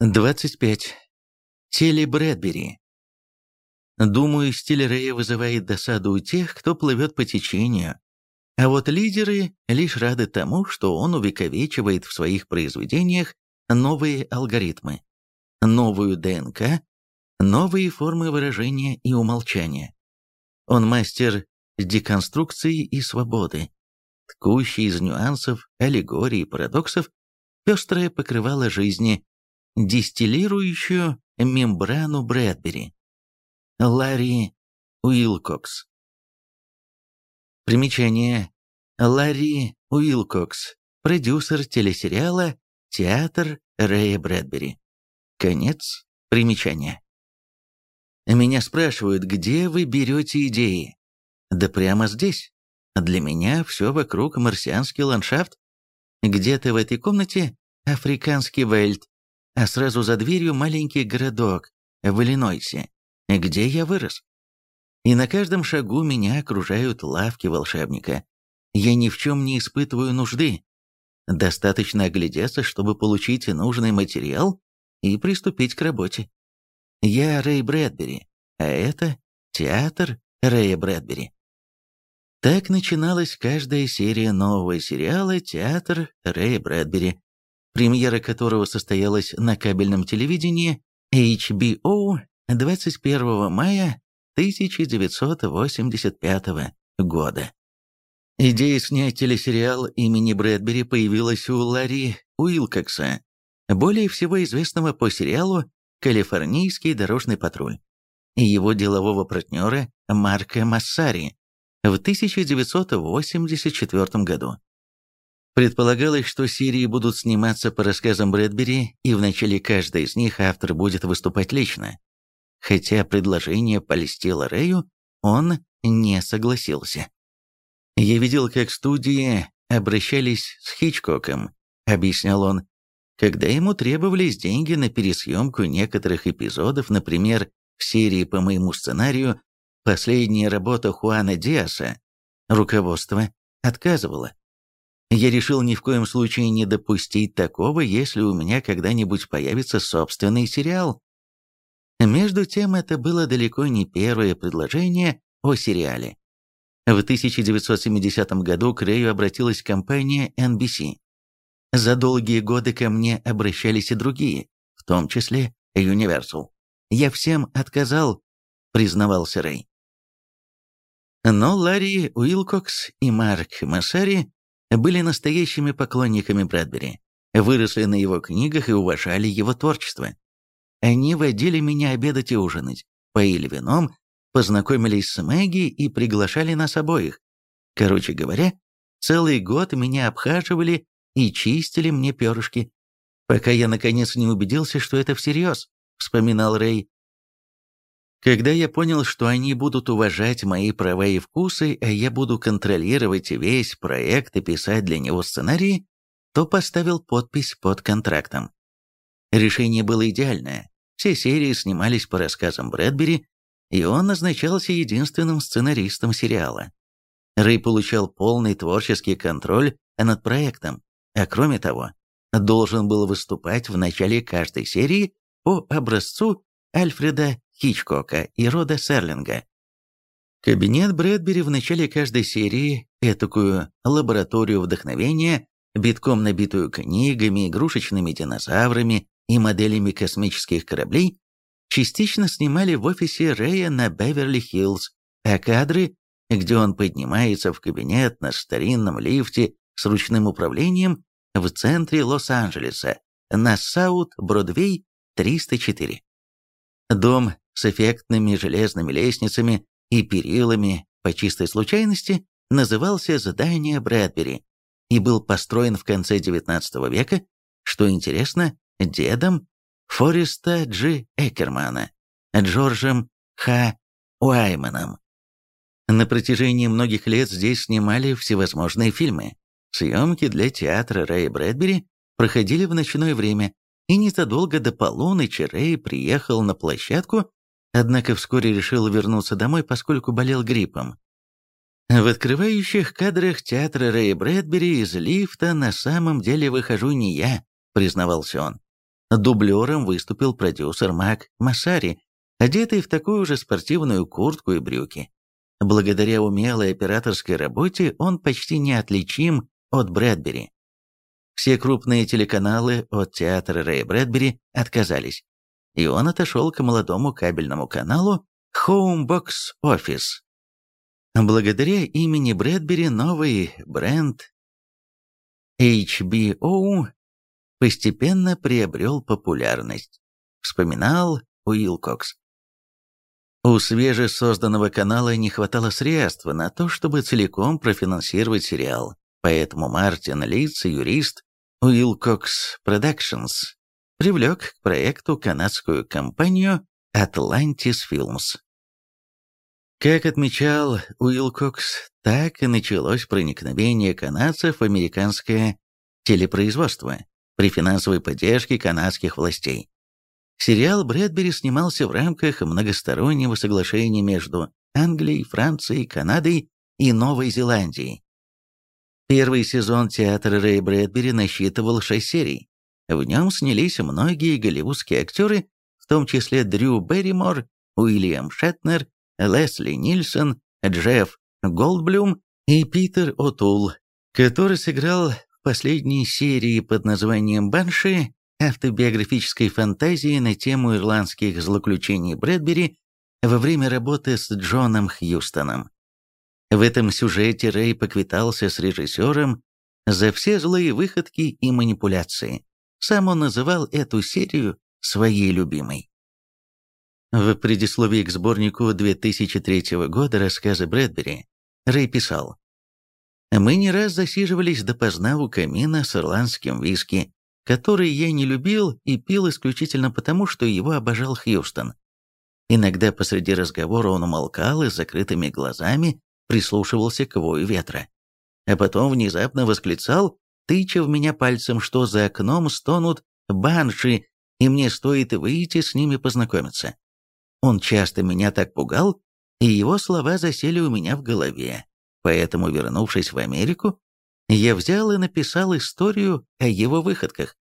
25. Теле Брэдбери. Думаю, стиль Рэя вызывает досаду у тех, кто плывет по течению, а вот лидеры лишь рады тому, что он увековечивает в своих произведениях новые алгоритмы, новую ДНК, новые формы выражения и умолчания. Он мастер деконструкции и свободы, ткущий из нюансов, аллегорий и парадоксов, пестрое покрывало жизни, дистиллирующую мембрану Брэдбери. Ларри Уилкокс. Примечание. Ларри Уилкокс, продюсер телесериала «Театр Рэя Брэдбери». Конец примечания. Меня спрашивают, где вы берете идеи? Да прямо здесь. Для меня все вокруг марсианский ландшафт. Где-то в этой комнате африканский вельт, а сразу за дверью маленький городок в Иллинойсе, где я вырос. И на каждом шагу меня окружают лавки волшебника. Я ни в чем не испытываю нужды. Достаточно оглядеться, чтобы получить нужный материал и приступить к работе. Я Рэй Брэдбери, а это театр Рэя Брэдбери. Так начиналась каждая серия нового сериала «Театр Рэя Брэдбери», премьера которого состоялась на кабельном телевидении HBO 21 мая 1985 года. Идея снять телесериал имени Брэдбери появилась у Ларри Уилкокса, более всего известного по сериалу «Калифорнийский дорожный патруль», и его делового партнера Марка Массари в 1984 году. Предполагалось, что серии будут сниматься по рассказам Брэдбери, и в начале каждой из них автор будет выступать лично. Хотя предложение польстило Рэю, он не согласился. «Я видел, как студии обращались с Хичкоком», — объяснял он, когда ему требовались деньги на пересъемку некоторых эпизодов, например, в серии по моему сценарию «Последняя работа Хуана Диаса», руководство отказывало. Я решил ни в коем случае не допустить такого, если у меня когда-нибудь появится собственный сериал. Между тем, это было далеко не первое предложение о сериале. В 1970 году к Рэю обратилась компания NBC. За долгие годы ко мне обращались и другие, в том числе Universal. Я всем отказал, признавался Рэй. Но Ларри Уилкокс и Марк Массари были настоящими поклонниками Брэдбери, выросли на его книгах и уважали его творчество. Они водили меня обедать и ужинать, поили вином, познакомились с Мэгги и приглашали нас обоих. Короче говоря, целый год меня обхаживали и чистили мне перышки, пока я наконец не убедился, что это всерьез, вспоминал Рэй. Когда я понял, что они будут уважать мои права и вкусы, а я буду контролировать весь проект и писать для него сценарии, то поставил подпись под контрактом. Решение было идеальное. Все серии снимались по рассказам Брэдбери, и он назначался единственным сценаристом сериала. Рэй получал полный творческий контроль над проектом, а кроме того, должен был выступать в начале каждой серии по образцу Альфреда Хичкока и Рода Серлинга. Кабинет Брэдбери в начале каждой серии, этакую лабораторию вдохновения, битком набитую книгами, игрушечными динозаврами и моделями космических кораблей, частично снимали в офисе Рэя на Беверли-Хиллз, а кадры, где он поднимается в кабинет на старинном лифте с ручным управлением в центре Лос-Анджелеса, на Саут-Бродвей 304. Дом с эффектными железными лестницами и перилами по чистой случайности назывался «Здание Брэдбери» и был построен в конце XIX века, что интересно, дедом Фореста Джи Экермана, Джорджем Х. Уайманом. На протяжении многих лет здесь снимали всевозможные фильмы. Съемки для театра Рэя Брэдбери проходили в ночное время, и незадолго до полуночи Рэй приехал на площадку, однако вскоре решил вернуться домой, поскольку болел гриппом. В открывающих кадрах театра Рэя Брэдбери из лифта на самом деле выхожу не я, признавался он. Дублером выступил продюсер Мак Масари, одетый в такую же спортивную куртку и брюки. Благодаря умелой операторской работе он почти неотличим от Брэдбери. Все крупные телеканалы от театра Рэя Брэдбери отказались, и он отошел к молодому кабельному каналу Home Box Office. Благодаря имени Брэдбери новый бренд HBO постепенно приобрел популярность, вспоминал Уилкокс. У свежесозданного канала не хватало средств на то, чтобы целиком профинансировать сериал, поэтому Мартин Литц, юрист Wilcox Productions, привлек к проекту канадскую компанию Atlantis Films. Как отмечал Уилкокс, так и началось проникновение канадцев в американское телепроизводство при финансовой поддержке канадских властей. Сериал Брэдбери снимался в рамках многостороннего соглашения между Англией, Францией, Канадой и Новой Зеландией. Первый сезон театра Рэй Брэдбери насчитывал шесть серий. В нем снялись многие голливудские актеры, в том числе Дрю Берримор, Уильям Шетнер, Лесли Нильсон, Джефф Голдблюм и Питер О'Тул, который сыграл в последней серии под названием «Банши» автобиографической фантазии на тему ирландских злоключений Брэдбери во время работы с Джоном Хьюстоном. В этом сюжете Рэй поквитался с режиссером за все злые выходки и манипуляции. Сам он называл эту серию своей любимой. В предисловии к сборнику 2003 года рассказы Брэдбери Рэй писал «Мы не раз засиживались допоздна у камина с ирландским виски, который я не любил и пил исключительно потому, что его обожал Хьюстон. Иногда посреди разговора он умолкал и с закрытыми глазами прислушивался к вою ветра. А потом внезапно восклицал, тыча в меня пальцем, что за окном стонут банши, и мне стоит выйти с ними познакомиться. Он часто меня так пугал, и его слова засели у меня в голове. Поэтому, вернувшись в Америку, я взял и написал историю о его выходках.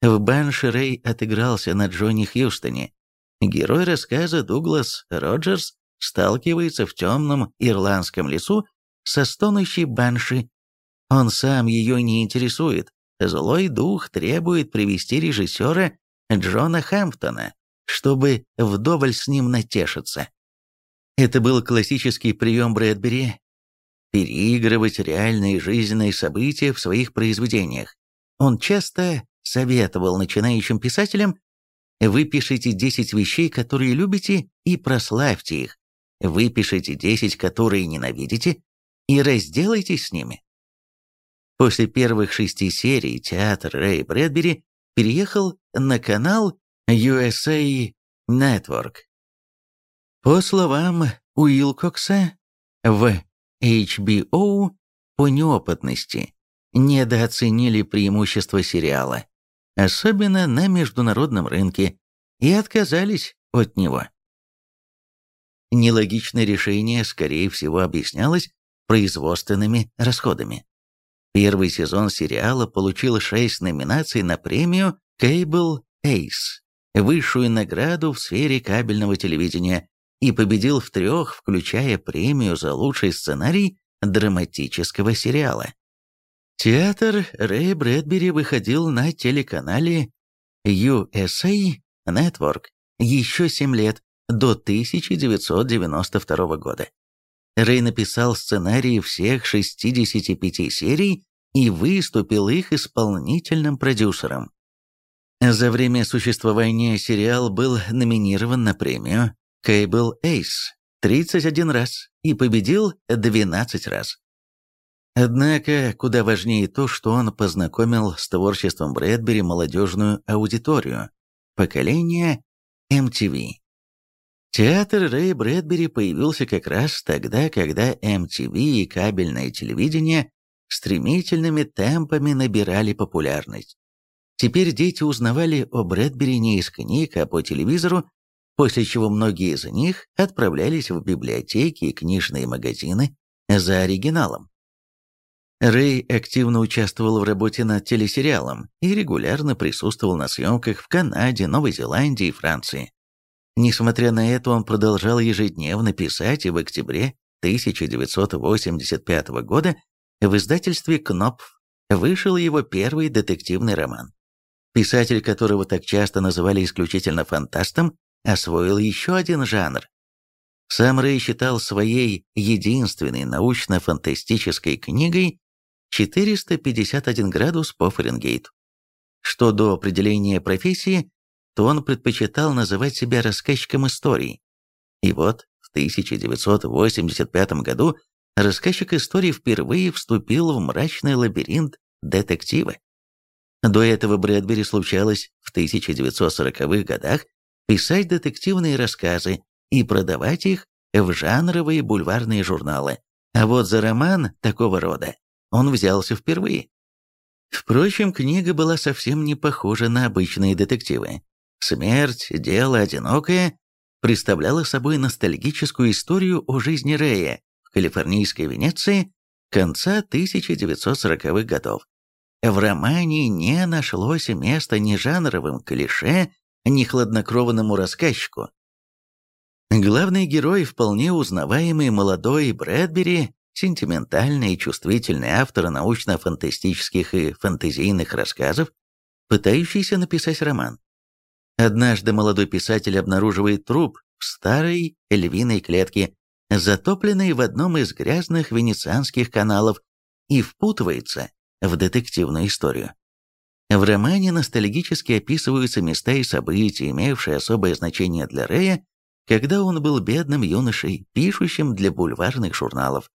В Банши Рэй отыгрался на Джонни Хьюстоне. Герой рассказа Дуглас Роджерс сталкивается в темном ирландском лесу со стонущей Банши. Он сам ее не интересует. Злой дух требует привести режиссера Джона Хэмптона, чтобы вдоволь с ним натешиться. Это был классический прием Брэдбери переигрывать реальные жизненные события в своих произведениях. Он часто советовал начинающим писателям «Выпишите 10 вещей, которые любите, и прославьте их. Выпишите 10, которые ненавидите, и разделайтесь с ними». После первых шести серий театр Рэй Брэдбери переехал на канал USA Network. По словам Уилкокса, в HBO по неопытности недооценили преимущества сериала, особенно на международном рынке, и отказались от него. Нелогичное решение, скорее всего, объяснялось производственными расходами. Первый сезон сериала получил шесть номинаций на премию Cable Ace, высшую награду в сфере кабельного телевидения, и победил в трех, включая премию за лучший сценарий драматического сериала. Театр Рэя Брэдбери выходил на телеканале USA Network еще 7 лет, до 1992 года. Рэй написал сценарии всех 65 серий и выступил их исполнительным продюсером. За время существования сериал был номинирован на премию Cable Ace 31 раз и победил 12 раз. Однако, куда важнее то, что он познакомил с творчеством Брэдбери молодежную аудиторию, поколение MTV. Театр Рэя Брэдбери появился как раз тогда, когда MTV и кабельное телевидение стремительными темпами набирали популярность. Теперь дети узнавали о Брэдбери не из книг, а по телевизору после чего многие из них отправлялись в библиотеки и книжные магазины за оригиналом. Рэй активно участвовал в работе над телесериалом и регулярно присутствовал на съемках в Канаде, Новой Зеландии и Франции. Несмотря на это, он продолжал ежедневно писать и в октябре 1985 года в издательстве «Кнопф» вышел его первый детективный роман. Писатель, которого так часто называли исключительно фантастом, освоил еще один жанр. Сам Рэй считал своей единственной научно-фантастической книгой 451 градус по Фаренгейту. Что до определения профессии, то он предпочитал называть себя рассказчиком историй. И вот в 1985 году рассказчик истории впервые вступил в мрачный лабиринт детектива. До этого Брэдбери случалось в 1940-х годах писать детективные рассказы и продавать их в жанровые бульварные журналы. А вот за роман такого рода он взялся впервые. Впрочем, книга была совсем не похожа на обычные детективы. «Смерть. Дело одинокое» представляла собой ностальгическую историю о жизни Рэя калифорнийской Венеции конца 1940-х годов. В романе не нашлось места ни жанровым клише, ни хладнокровному рассказчику. Главный герой, вполне узнаваемый молодой Брэдбери, сентиментальный и чувствительный автор научно-фантастических и фантазийных рассказов, пытающийся написать роман. Однажды молодой писатель обнаруживает труп в старой львиной клетке, затопленной в одном из грязных венецианских каналов, и впутывается в детективную историю. В романе ностальгически описываются места и события, имевшие особое значение для Рэя, когда он был бедным юношей, пишущим для бульварных журналов.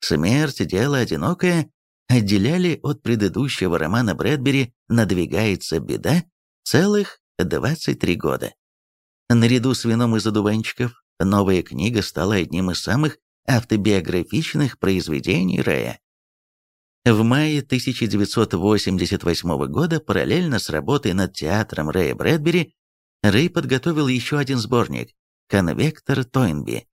Смерть, дело одинокое отделяли от предыдущего романа Брэдбери «Надвигается беда» целых 23 года. Наряду с «Вином из одуванчиков» новая книга стала одним из самых автобиографичных произведений Рэя. В мае 1988 года, параллельно с работой над театром Рэя Брэдбери, Рэй подготовил еще один сборник «Конвектор Тойнби».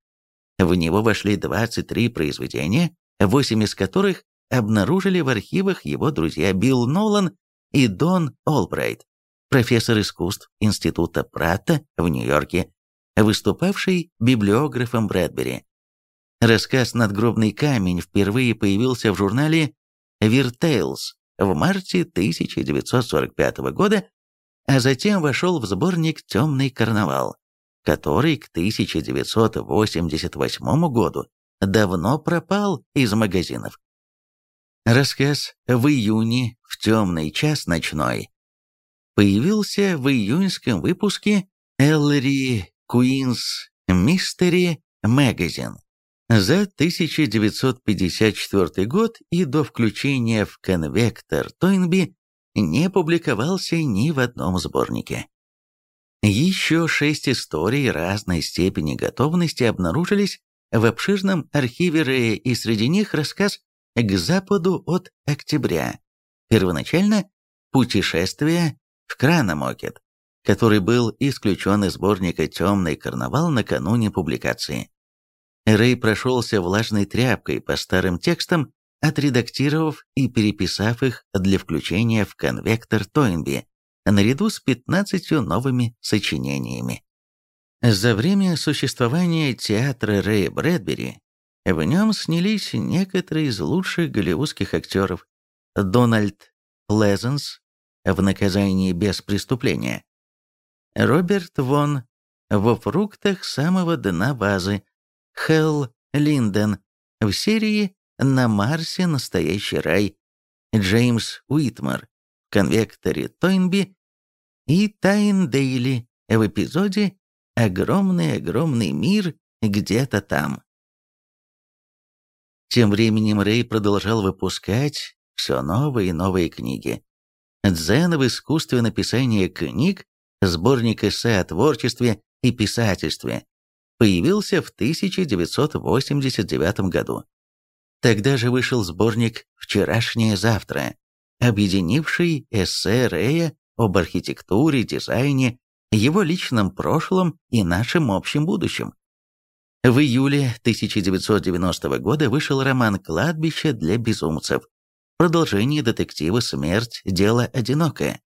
В него вошли 23 произведения, 8 из которых обнаружили в архивах его друзья Билл Нолан и Дон Олбрайт, профессор искусств Института Пратта в Нью-Йорке, выступавший библиографом Брэдбери. Рассказ «Надгробный камень» впервые появился в журнале «Виртейлс» в марте 1945 года, а затем вошел в сборник «Темный карнавал», который к 1988 году давно пропал из магазинов. Рассказ «В июне, в темный час ночной» появился в июньском выпуске Эллери Queen's Mystery Magazine за 1954 год и до включения в конвектор Тойнби не публиковался ни в одном сборнике. Еще шесть историй разной степени готовности обнаружились в обширном архиве Рэя, и среди них рассказ «К западу от октября». Первоначально «Путешествие в Краномокет», который был исключен из сборника «Темный карнавал» накануне публикации. Рэй прошелся влажной тряпкой по старым текстам, отредактировав и переписав их для включения в конвектор Тойнби, наряду с 15 новыми сочинениями. За время существования театра Рэя Брэдбери в нем снялись некоторые из лучших голливудских актеров. Дональд Плезенс в «Наказании без преступления», Роберт Вон во «Фруктах самого дна вазы», Хелл Линден в серии «На Марсе настоящий рай», Джеймс Уитмар в конвекторе Тойнби и Тайн Дейли в эпизоде «Огромный-огромный мир где-то там». Тем временем Рэй продолжал выпускать все новые и новые книги. «Дзен в искусстве написания книг», сборник эссе о творчестве и писательстве, появился в 1989 году. Тогда же вышел сборник «Вчерашнее завтра», объединивший эссе Рэя об архитектуре, дизайне, его личном прошлом и нашем общем будущем. В июле 1990 года вышел роман «Кладбище для безумцев», продолжение детектива «Смерть. Дело одинокое».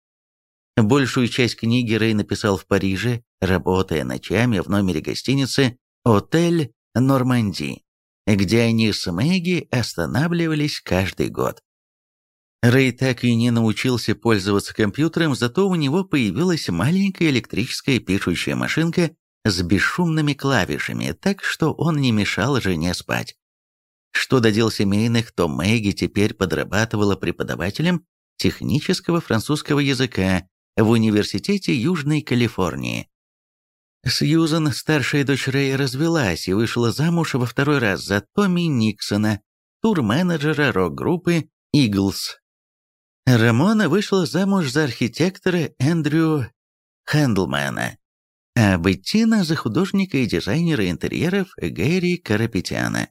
Большую часть книги Рэй написал в Париже, работая ночами в номере гостиницы «Отель Норманди», где они с Мэгги останавливались каждый год. Рэй так и не научился пользоваться компьютером, зато у него появилась маленькая электрическая пишущая машинка с бесшумными клавишами, так что он не мешал жене спать. Что до дел семейных, то Мэгги теперь подрабатывала преподавателем технического французского языка в Университете Южной Калифорнии. Сьюзан, старшая дочь Рэя, развелась и вышла замуж во второй раз за Томми Никсона, тур-менеджера рок-группы «Иглс». Рамона вышла замуж за архитектора Эндрю Хендлмана, а Беттина за художника и дизайнера интерьеров Гэри Карапетяна.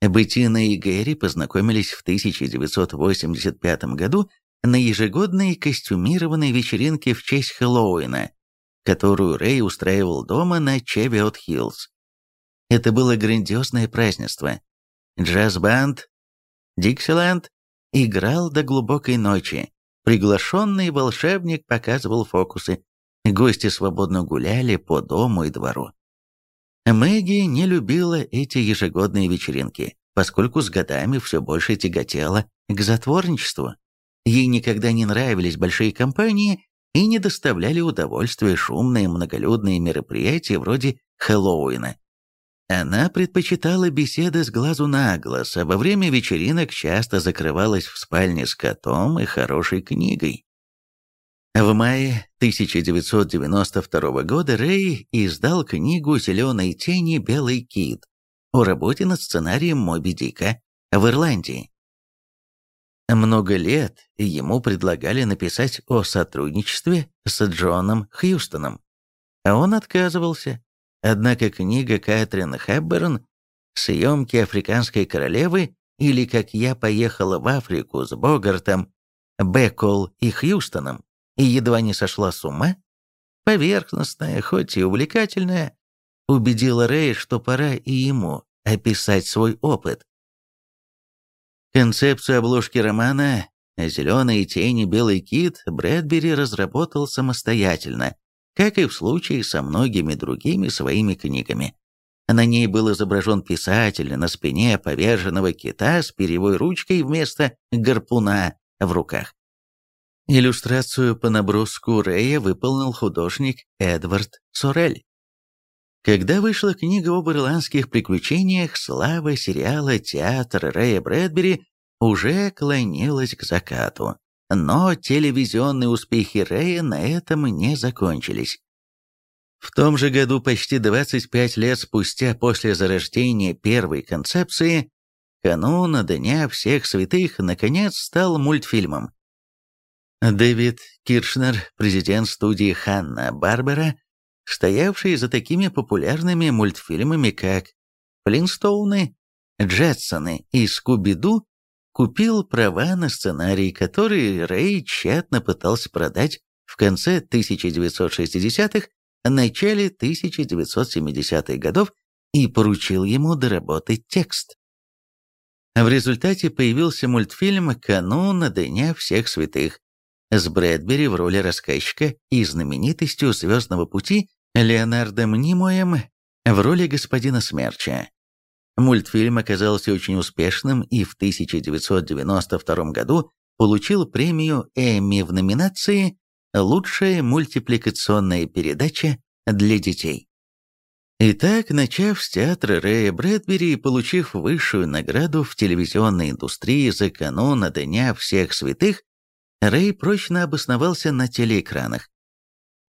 Беттина и Гэри познакомились в 1985 году на ежегодной костюмированной вечеринке в честь Хэллоуина, которую Рэй устраивал дома на Чевиот-Хиллз. Это было грандиозное празднество. Джаз-банд «Диксиленд» играл до глубокой ночи. Приглашенный волшебник показывал фокусы. Гости свободно гуляли по дому и двору. Мэгги не любила эти ежегодные вечеринки, поскольку с годами все больше тяготела к затворничеству. Ей никогда не нравились большие компании и не доставляли удовольствия шумные многолюдные мероприятия вроде Хэллоуина. Она предпочитала беседы с глазу на глаз, а во время вечеринок часто закрывалась в спальне с котом и хорошей книгой. В мае 1992 года Рэй издал книгу «Зеленые тени. Белый кит» о работе над сценарием «Моби Дика» в Ирландии. Много лет ему предлагали написать о сотрудничестве с Джоном Хьюстоном. А он отказывался. Однако книга Кэтрин Хэбберн «Съемки африканской королевы» или «Как я поехала в Африку с Богартом, Беккол и Хьюстоном» и едва не сошла с ума, поверхностная, хоть и увлекательная, убедила Рэя, что пора и ему описать свой опыт. Концепцию обложки романа «Зеленые тени, белый кит» Брэдбери разработал самостоятельно, как и в случае со многими другими своими книгами. На ней был изображен писатель на спине поверженного кита с перьевой ручкой вместо гарпуна в руках. Иллюстрацию по наброску Рэя выполнил художник Эдвард Сорель. Когда вышла книга об ирландских приключениях, слава сериала «Театр Рэя Брэдбери» уже клонилась к закату. Но телевизионные успехи Рэя на этом не закончились. В том же году, почти 25 лет спустя после зарождения первой концепции, канун Дня всех святых наконец стал мультфильмом. Дэвид Киршнер, президент студии Ханна Барбера, стоявший за такими популярными мультфильмами, как «Флинстоуны», «Джетсоны» и «Скуби-Ду», купил права на сценарий, который Рэй тщетно пытался продать в конце 1960-х, начале 1970-х годов и поручил ему доработать текст. В результате появился мультфильм «Канун Дня всех святых», с Брэдбери в роли рассказчика и знаменитостью «Звездного пути» Леонардом Нимоем в роли господина Смерча. Мультфильм оказался очень успешным и в 1992 году получил премию Эмми в номинации «Лучшая мультипликационная передача для детей». Итак, начав с театра Рэя Брэдбери и получив высшую награду в телевизионной индустрии за канун Дня всех святых, Рэй прочно обосновался на телеэкранах.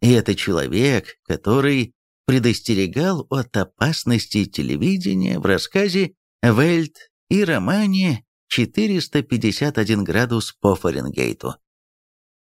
И это человек, который предостерегал от опасности телевидения в рассказе «Вельт» и романе «451 градус по Фаренгейту».